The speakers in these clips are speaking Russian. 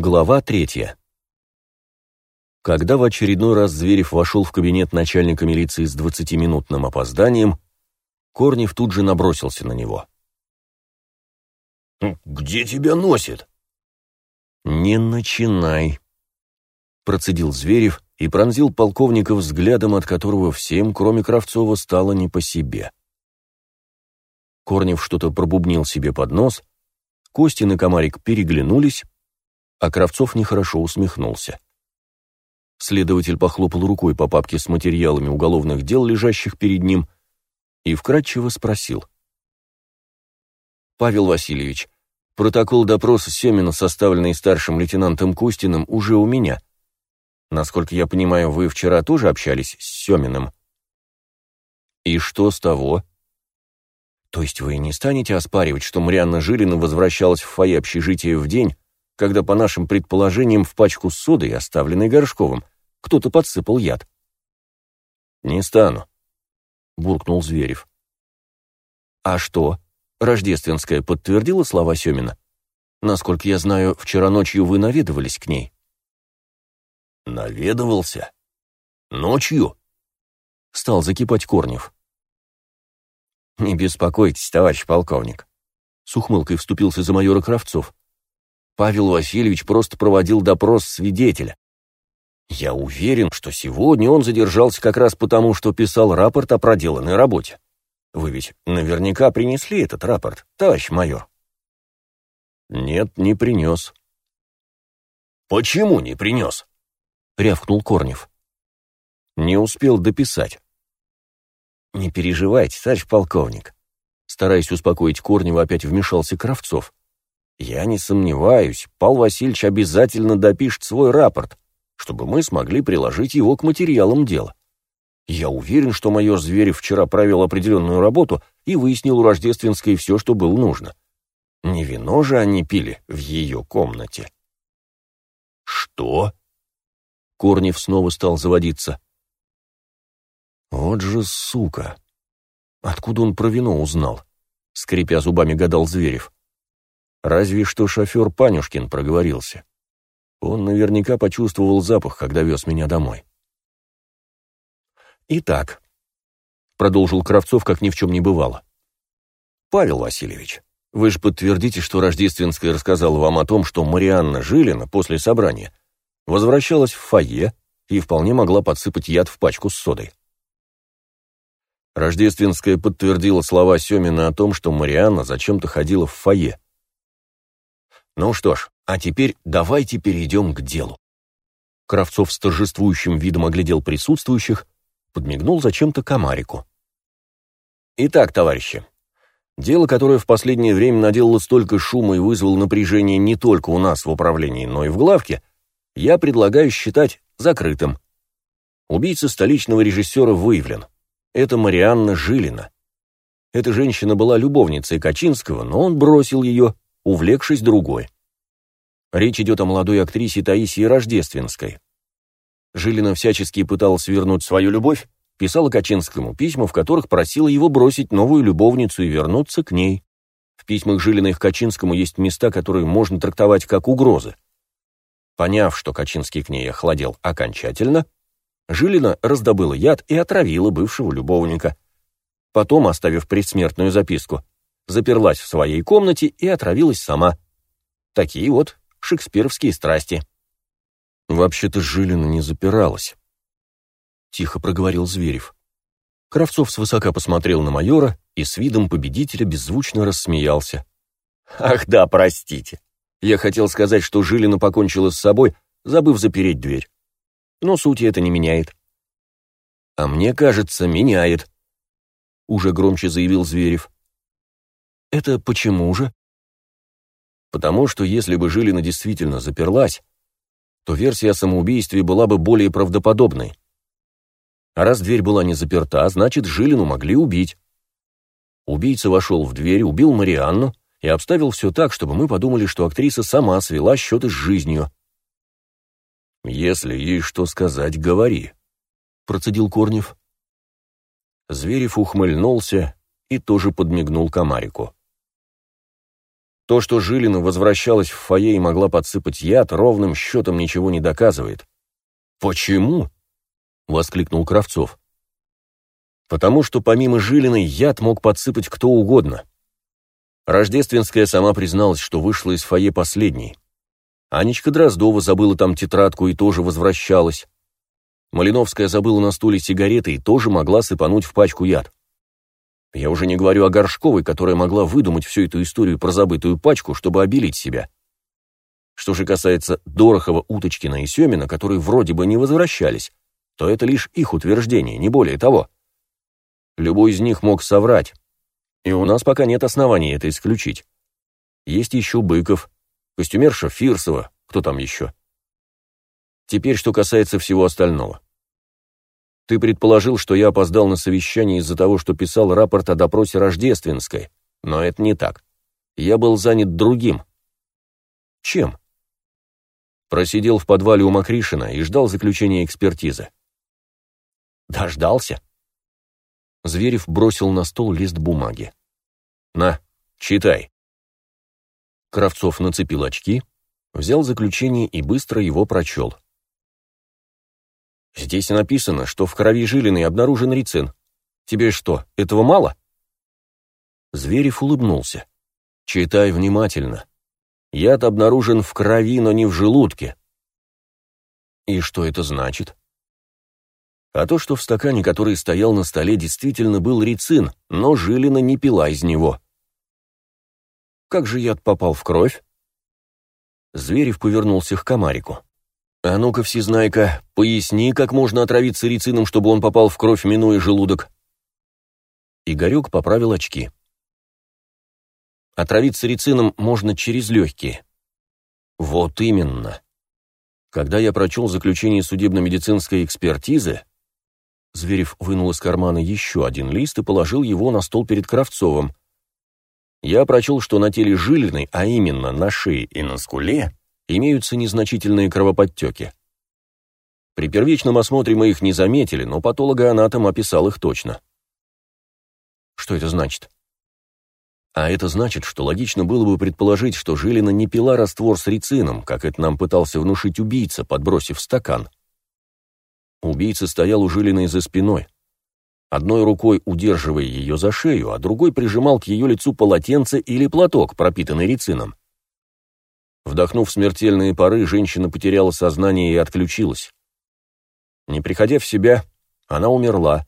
Глава третья. Когда в очередной раз Зверев вошел в кабинет начальника милиции с двадцатиминутным опозданием, Корнев тут же набросился на него. «Где тебя носит?» «Не начинай», — процедил Зверев и пронзил полковника взглядом, от которого всем, кроме Кравцова, стало не по себе. Корнев что-то пробубнил себе под нос, Костин и Комарик переглянулись, а Кравцов нехорошо усмехнулся. Следователь похлопал рукой по папке с материалами уголовных дел, лежащих перед ним, и вкратчиво спросил. «Павел Васильевич, протокол допроса Семина, составленный старшим лейтенантом Костиным, уже у меня. Насколько я понимаю, вы вчера тоже общались с Семиным?» «И что с того?» «То есть вы не станете оспаривать, что Марианна Жилина возвращалась в фойе общежития в день, когда, по нашим предположениям, в пачку с содой, оставленной Горшковым, кто-то подсыпал яд. «Не стану», — буркнул Зверев. «А что?» — Рождественская подтвердила слова Семина. «Насколько я знаю, вчера ночью вы наведывались к ней». «Наведывался? Ночью?» — стал закипать Корнев. «Не беспокойтесь, товарищ полковник», — с ухмылкой вступился за майора Кравцов. Павел Васильевич просто проводил допрос свидетеля. Я уверен, что сегодня он задержался как раз потому, что писал рапорт о проделанной работе. Вы ведь наверняка принесли этот рапорт, товарищ майор. Нет, не принес. Почему не принес? Рявкнул Корнев. Не успел дописать. Не переживайте, товарищ полковник. Стараясь успокоить Корнева, опять вмешался Кравцов. Я не сомневаюсь, Павел Васильевич обязательно допишет свой рапорт, чтобы мы смогли приложить его к материалам дела. Я уверен, что майор Зверев вчера провел определенную работу и выяснил у Рождественской все, что было нужно. Не вино же они пили в ее комнате. Что? Корнев снова стал заводиться. Вот же сука! Откуда он про вино узнал? Скрипя зубами, гадал Зверев. Разве что шофер Панюшкин проговорился. Он наверняка почувствовал запах, когда вез меня домой. «Итак», — продолжил Кравцов, как ни в чем не бывало. «Павел Васильевич, вы же подтвердите, что Рождественская рассказала вам о том, что Марианна Жилина после собрания возвращалась в фойе и вполне могла подсыпать яд в пачку с содой. Рождественская подтвердила слова Семина о том, что Марианна зачем-то ходила в фойе, ну что ж, а теперь давайте перейдем к делу. Кравцов с торжествующим видом оглядел присутствующих, подмигнул зачем-то комарику. Итак, товарищи, дело, которое в последнее время наделало столько шума и вызвало напряжение не только у нас в управлении, но и в главке, я предлагаю считать закрытым. Убийца столичного режиссера выявлен. Это Марианна Жилина. Эта женщина была любовницей Качинского, но он бросил ее, увлекшись другой. Речь идет о молодой актрисе Таисии Рождественской. Жилина всячески пыталась вернуть свою любовь, писала Качинскому письма, в которых просила его бросить новую любовницу и вернуться к ней. В письмах Жилиной к Качинскому есть места, которые можно трактовать как угрозы. Поняв, что Качинский к ней охладел окончательно, Жилина раздобыла яд и отравила бывшего любовника. Потом, оставив предсмертную записку, заперлась в своей комнате и отравилась сама. Такие вот шекспировские страсти. «Вообще-то Жилина не запиралась», — тихо проговорил Зверев. Кравцов свысока посмотрел на майора и с видом победителя беззвучно рассмеялся. «Ах да, простите. Я хотел сказать, что Жилина покончила с собой, забыв запереть дверь. Но сути это не меняет». «А мне кажется, меняет», — уже громче заявил Зверев. Это почему же? Потому что если бы Жилина действительно заперлась, то версия о самоубийстве была бы более правдоподобной. А раз дверь была не заперта, значит, Жилину могли убить. Убийца вошел в дверь, убил Марианну и обставил все так, чтобы мы подумали, что актриса сама свела счеты с жизнью. «Если ей что сказать, говори», — процедил Корнев. Зверев ухмыльнулся и тоже подмигнул Комарику. То, что Жилина возвращалась в фойе и могла подсыпать яд, ровным счетом ничего не доказывает. «Почему?» — воскликнул Кравцов. «Потому что помимо Жилиной яд мог подсыпать кто угодно. Рождественская сама призналась, что вышла из фойе последней. Анечка Дроздова забыла там тетрадку и тоже возвращалась. Малиновская забыла на стуле сигареты и тоже могла сыпануть в пачку яд. Я уже не говорю о Горшковой, которая могла выдумать всю эту историю про забытую пачку, чтобы обелить себя. Что же касается Дорохова, Уточкина и Семина, которые вроде бы не возвращались, то это лишь их утверждение, не более того. Любой из них мог соврать, и у нас пока нет оснований это исключить. Есть еще Быков, костюмерша Фирсова, кто там еще. Теперь, что касается всего остального. Ты предположил, что я опоздал на совещание из-за того, что писал рапорт о допросе Рождественской, но это не так. Я был занят другим. Чем? Просидел в подвале у Макришина и ждал заключения экспертизы. Дождался? Зверев бросил на стол лист бумаги. «На, читай». Кравцов нацепил очки, взял заключение и быстро его прочел. Здесь написано, что в крови Жилиной обнаружен рицин. Тебе что, этого мало? Зверев улыбнулся. Читай внимательно. Яд обнаружен в крови, но не в желудке. И что это значит? А то, что в стакане, который стоял на столе, действительно был рицин, но Жилина не пила из него. Как же яд попал в кровь? Зверев повернулся к комарику. «А ну-ка, всезнайка, поясни, как можно отравиться рицином, чтобы он попал в кровь, минуя желудок». Игорек поправил очки. Отравиться рицином можно через легкие. Вот именно. Когда я прочел заключение судебно-медицинской экспертизы, Зверев вынул из кармана еще один лист и положил его на стол перед Кравцовым. Я прочел, что на теле Жилиной, а именно на шее и на скуле, имеются незначительные кровоподтеки. При первичном осмотре мы их не заметили, но патологоанатом описал их точно. Что это значит? А это значит, что логично было бы предположить, что Жилина не пила раствор с рицином, как это нам пытался внушить убийца, подбросив стакан. Убийца стоял у Жилиной за спиной, одной рукой удерживая ее за шею, а другой прижимал к ее лицу полотенце или платок, пропитанный рицином. Вдохнув смертельные пары, женщина потеряла сознание и отключилась. Не приходя в себя, она умерла.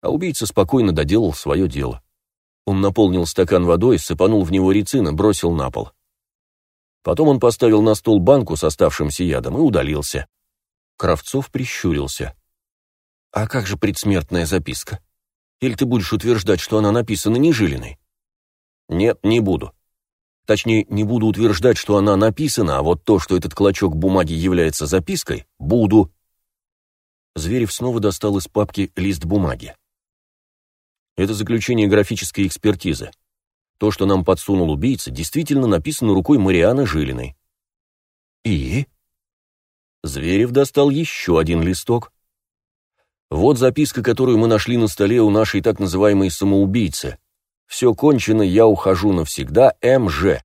А убийца спокойно доделал свое дело. Он наполнил стакан водой, сыпанул в него рецин и бросил на пол. Потом он поставил на стол банку с оставшимся ядом и удалился. Кравцов прищурился. «А как же предсмертная записка? Или ты будешь утверждать, что она написана не Жилиной?» «Нет, не буду. Точнее, не буду утверждать, что она написана, а вот то, что этот клочок бумаги является запиской, буду. Зверев снова достал из папки лист бумаги. Это заключение графической экспертизы. То, что нам подсунул убийца, действительно написано рукой Марианы Жилиной. И? Зверев достал еще один листок. Вот записка, которую мы нашли на столе у нашей так называемой самоубийцы. Все кончено, я ухожу навсегда, МЖ.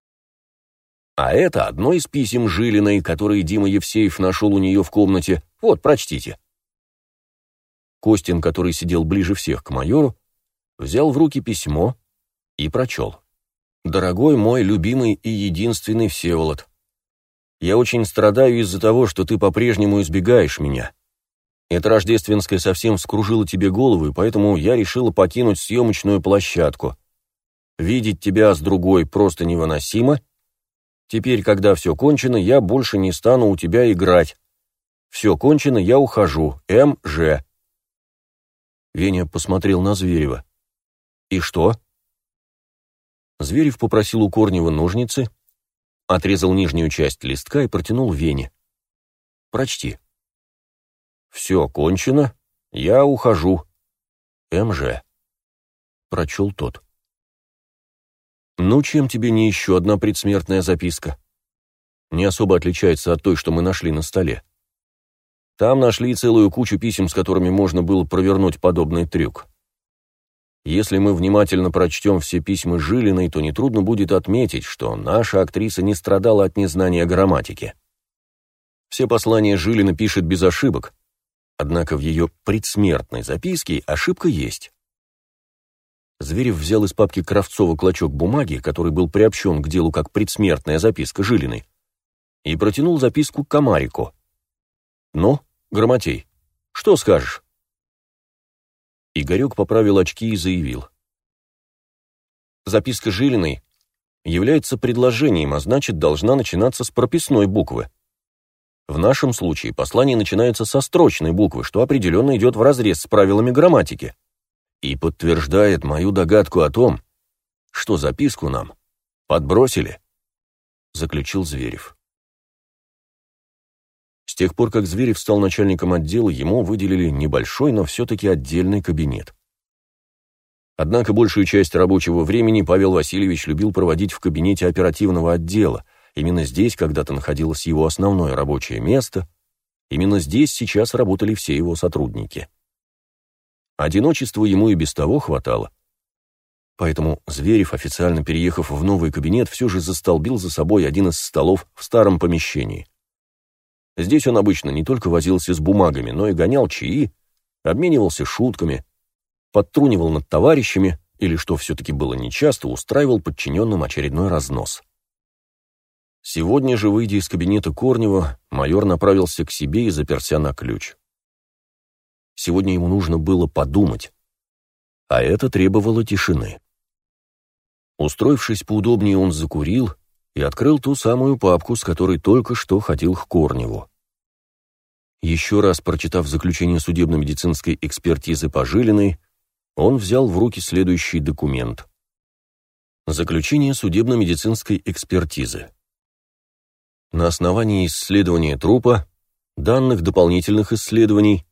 А это одно из писем Жилиной, которые Дима Евсеев нашел у нее в комнате. Вот, прочтите. Костин, который сидел ближе всех к майору, взял в руки письмо и прочел. «Дорогой мой любимый и единственный Всеволод, я очень страдаю из-за того, что ты по-прежнему избегаешь меня. Эта рождественская совсем вскружила тебе голову, и поэтому я решила покинуть съемочную площадку. Видеть тебя с другой просто невыносимо. Теперь, когда все кончено, я больше не стану у тебя играть. Все кончено, я ухожу. М.Ж. Веня посмотрел на Зверева. «И что?» Зверев попросил у Корнева ножницы, отрезал нижнюю часть листка и протянул Вене. «Прочти». «Все кончено, я ухожу. М.Ж.» Прочел тот. «Ну, чем тебе не еще одна предсмертная записка? Не особо отличается от той, что мы нашли на столе. Там нашли целую кучу писем, с которыми можно было провернуть подобный трюк. Если мы внимательно прочтем все письма Жилиной, то нетрудно будет отметить, что наша актриса не страдала от незнания грамматики. Все послания Жилина пишет без ошибок, однако в ее предсмертной записке ошибка есть. Зверев взял из папки Кравцова клочок бумаги, который был приобщен к делу как предсмертная записка Жилиной, и протянул записку Комарику. «Ну, Грамотей, что скажешь?» Игорек поправил очки и заявил. Записка Жилиной является предложением, а значит, должна начинаться с прописной буквы. В нашем случае послание начинается со строчной буквы, что определенно идет вразрез с правилами грамматики и подтверждает мою догадку о том, что записку нам подбросили, заключил Зверев. С тех пор, как Зверев стал начальником отдела, ему выделили небольшой, но все-таки отдельный кабинет. Однако большую часть рабочего времени Павел Васильевич любил проводить в кабинете оперативного отдела. Именно здесь когда-то находилось его основное рабочее место, именно здесь сейчас работали все его сотрудники. Одиночества ему и без того хватало. Поэтому Зверев, официально переехав в новый кабинет, все же застолбил за собой один из столов в старом помещении. Здесь он обычно не только возился с бумагами, но и гонял чаи, обменивался шутками, подтрунивал над товарищами или, что все-таки было нечасто, устраивал подчиненным очередной разнос. Сегодня же, выйдя из кабинета Корнева, майор направился к себе и заперся на ключ. Сегодня ему нужно было подумать. А это требовало тишины. Устроившись поудобнее, он закурил и открыл ту самую папку, с которой только что ходил к Корневу. Еще раз прочитав заключение судебно-медицинской экспертизы по Жилиной, он взял в руки следующий документ. Заключение судебно-медицинской экспертизы. На основании исследования трупа, данных дополнительных исследований,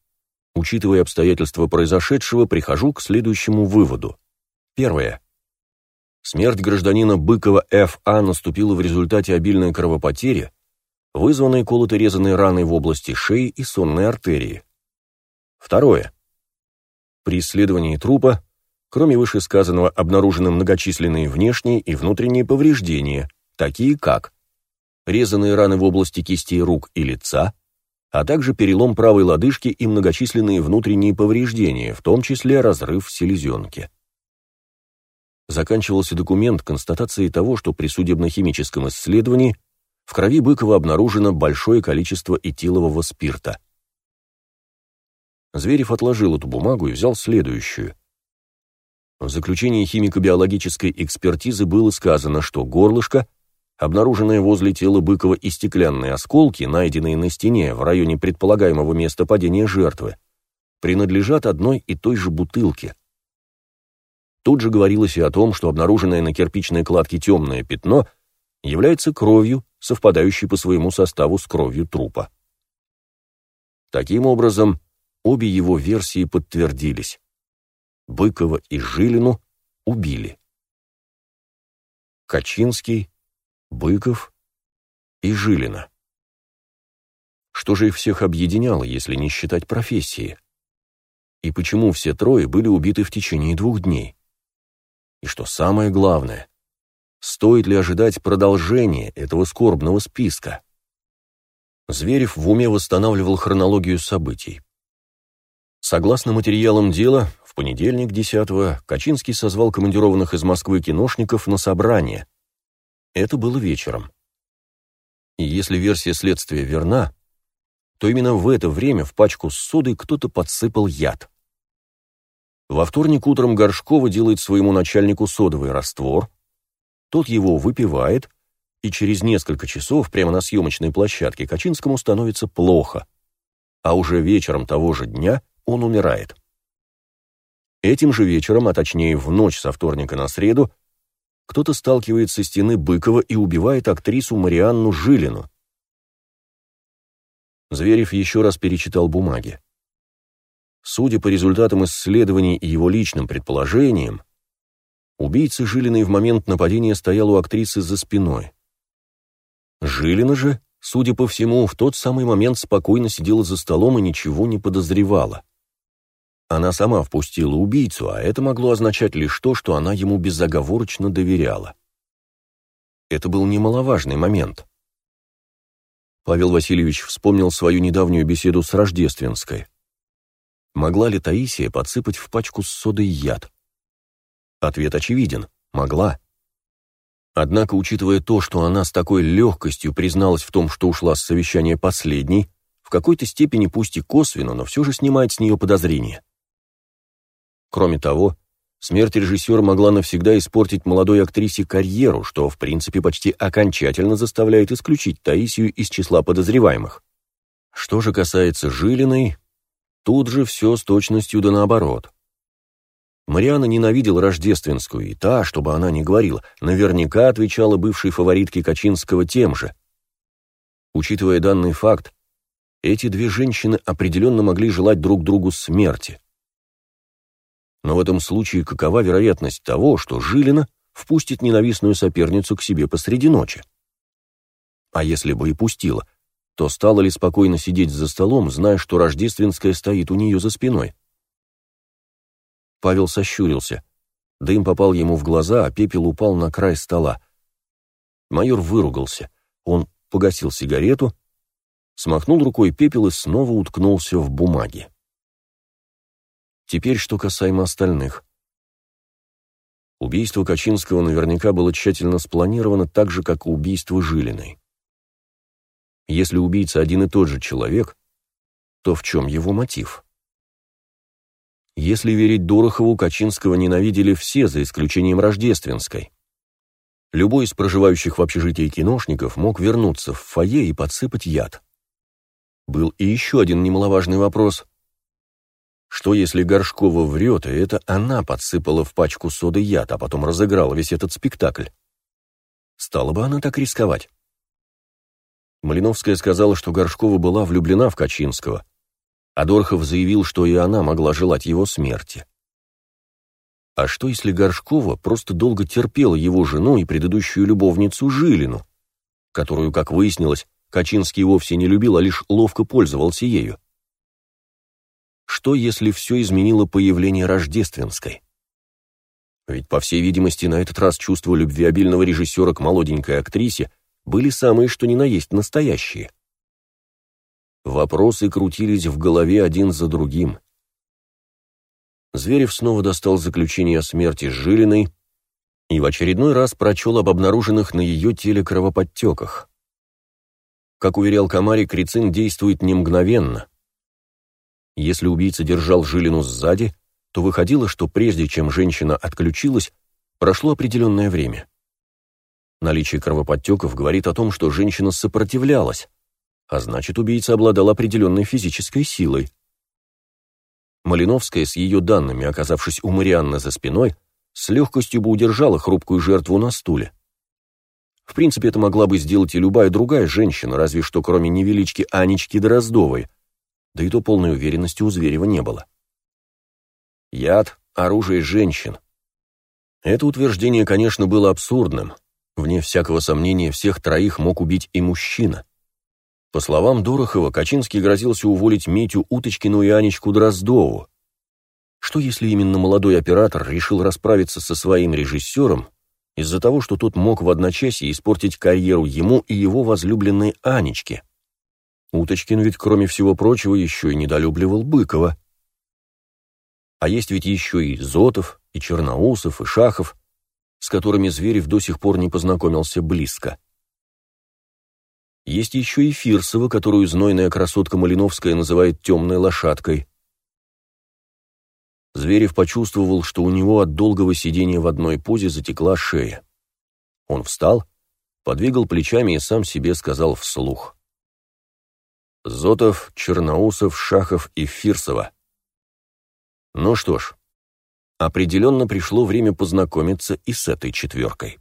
Учитывая обстоятельства произошедшего, прихожу к следующему выводу. Первое. Смерть гражданина Быкова Ф.А. наступила в результате обильной кровопотери, вызванной колото-резанной раной в области шеи и сонной артерии. Второе. При исследовании трупа, кроме вышесказанного, обнаружены многочисленные внешние и внутренние повреждения, такие как резанные раны в области кистей рук и лица, а также перелом правой лодыжки и многочисленные внутренние повреждения, в том числе разрыв в селезенке. Заканчивался документ констатацией того, что при судебно-химическом исследовании в крови Быкова обнаружено большое количество этилового спирта. Зверев отложил эту бумагу и взял следующую. В заключении химико-биологической экспертизы было сказано, что горлышко Обнаруженные возле тела Быкова и стеклянные осколки, найденные на стене в районе предполагаемого места падения жертвы, принадлежат одной и той же бутылке. Тут же говорилось и о том, что обнаруженное на кирпичной кладке темное пятно является кровью, совпадающей по своему составу с кровью трупа. Таким образом, обе его версии подтвердились. Быкова и Жилину убили. Качинский Быков и Жилина. Что же их всех объединяло, если не считать профессии? И почему все трое были убиты в течение двух дней? И что самое главное, стоит ли ожидать продолжения этого скорбного списка? Зверев в уме восстанавливал хронологию событий. Согласно материалам дела, в понедельник 10-го Качинский созвал командированных из Москвы киношников на собрание – это было вечером. И если версия следствия верна, то именно в это время в пачку с содой кто-то подсыпал яд. Во вторник утром Горшкова делает своему начальнику содовый раствор, тот его выпивает, и через несколько часов прямо на съемочной площадке Качинскому становится плохо, а уже вечером того же дня он умирает. Этим же вечером, а точнее в ночь со вторника на среду, кто-то сталкивает со стены Быкова и убивает актрису Марианну Жилину. Зверев еще раз перечитал бумаги. Судя по результатам исследований и его личным предположениям, убийца Жилиной в момент нападения стоял у актрисы за спиной. Жилина же, судя по всему, в тот самый момент спокойно сидела за столом и ничего не подозревала. Она сама впустила убийцу, а это могло означать лишь то, что она ему безоговорочно доверяла. Это был немаловажный момент. Павел Васильевич вспомнил свою недавнюю беседу с Рождественской. Могла ли Таисия подсыпать в пачку с содой яд? Ответ очевиден – могла. Однако, учитывая то, что она с такой легкостью призналась в том, что ушла с совещания последней, в какой-то степени пусть и косвенно, но все же снимает с нее подозрения. Кроме того, смерть режиссера могла навсегда испортить молодой актрисе карьеру, что, в принципе, почти окончательно заставляет исключить Таисию из числа подозреваемых. Что же касается Жилиной, тут же все с точностью да наоборот. Мариана ненавидела рождественскую, и та, чтобы она не говорила, наверняка отвечала бывшей фаворитке Качинского тем же. Учитывая данный факт, эти две женщины определенно могли желать друг другу смерти. Но в этом случае какова вероятность того, что Жилина впустит ненавистную соперницу к себе посреди ночи? А если бы и пустила, то стала ли спокойно сидеть за столом, зная, что рождественская стоит у нее за спиной? Павел сощурился. Дым попал ему в глаза, а пепел упал на край стола. Майор выругался. Он погасил сигарету, смахнул рукой пепел и снова уткнулся в бумаги. Теперь что касаемо остальных. Убийство Качинского наверняка было тщательно спланировано так же, как и убийство Жилиной. Если убийца один и тот же человек, то в чем его мотив? Если верить Дорохову, Качинского ненавидели все, за исключением Рождественской. Любой из проживающих в общежитии киношников мог вернуться в фойе и подсыпать яд. Был и еще один немаловажный вопрос – что если Горшкова врет, и это она подсыпала в пачку соды яд, а потом разыграла весь этот спектакль? Стала бы она так рисковать? Малиновская сказала, что Горшкова была влюблена в Качинского, а Дорхов заявил, что и она могла желать его смерти. А что, если Горшкова просто долго терпела его жену и предыдущую любовницу Жилину, которую, как выяснилось, Качинский вовсе не любил, а лишь ловко пользовался ею? Что, если все изменило появление Рождественской? Ведь, по всей видимости, на этот раз чувства любвеобильного режиссера к молоденькой актрисе были самые что ни на есть настоящие. Вопросы крутились в голове один за другим. Зверев снова достал заключение о смерти Жилиной и в очередной раз прочел об обнаруженных на ее теле кровоподтеках. Как уверял Камарик, Крицин действует не мгновенно. Если убийца держал Жилину сзади, то выходило, что прежде чем женщина отключилась, прошло определенное время. Наличие кровоподтеков говорит о том, что женщина сопротивлялась, а значит, убийца обладал определенной физической силой. Малиновская с ее данными, оказавшись у Марианны за спиной, с легкостью бы удержала хрупкую жертву на стуле. В принципе, это могла бы сделать и любая другая женщина, разве что кроме невелички Анечки Дроздовой, да и то полной уверенности у Зверева не было. Яд – оружие женщин. Это утверждение, конечно, было абсурдным. Вне всякого сомнения, всех троих мог убить и мужчина. По словам Дорохова, Качинский грозился уволить Митю Уточкину и Анечку Дроздову. Что если именно молодой оператор решил расправиться со своим режиссером из-за того, что тот мог в одночасье испортить карьеру ему и его возлюбленной Анечке? Уточкин ведь, кроме всего прочего, еще и недолюбливал Быкова. А есть ведь еще и Зотов, и Черноусов, и Шахов, с которыми Зверев до сих пор не познакомился близко. Есть еще и Фирсова, которую знойная красотка Малиновская называет темной лошадкой. Зверев почувствовал, что у него от долгого сидения в одной позе затекла шея. Он встал, подвигал плечами и сам себе сказал вслух. Зотов, Черноусов, Шахов и Фирсова. Ну что ж, определенно пришло время познакомиться и с этой четверкой.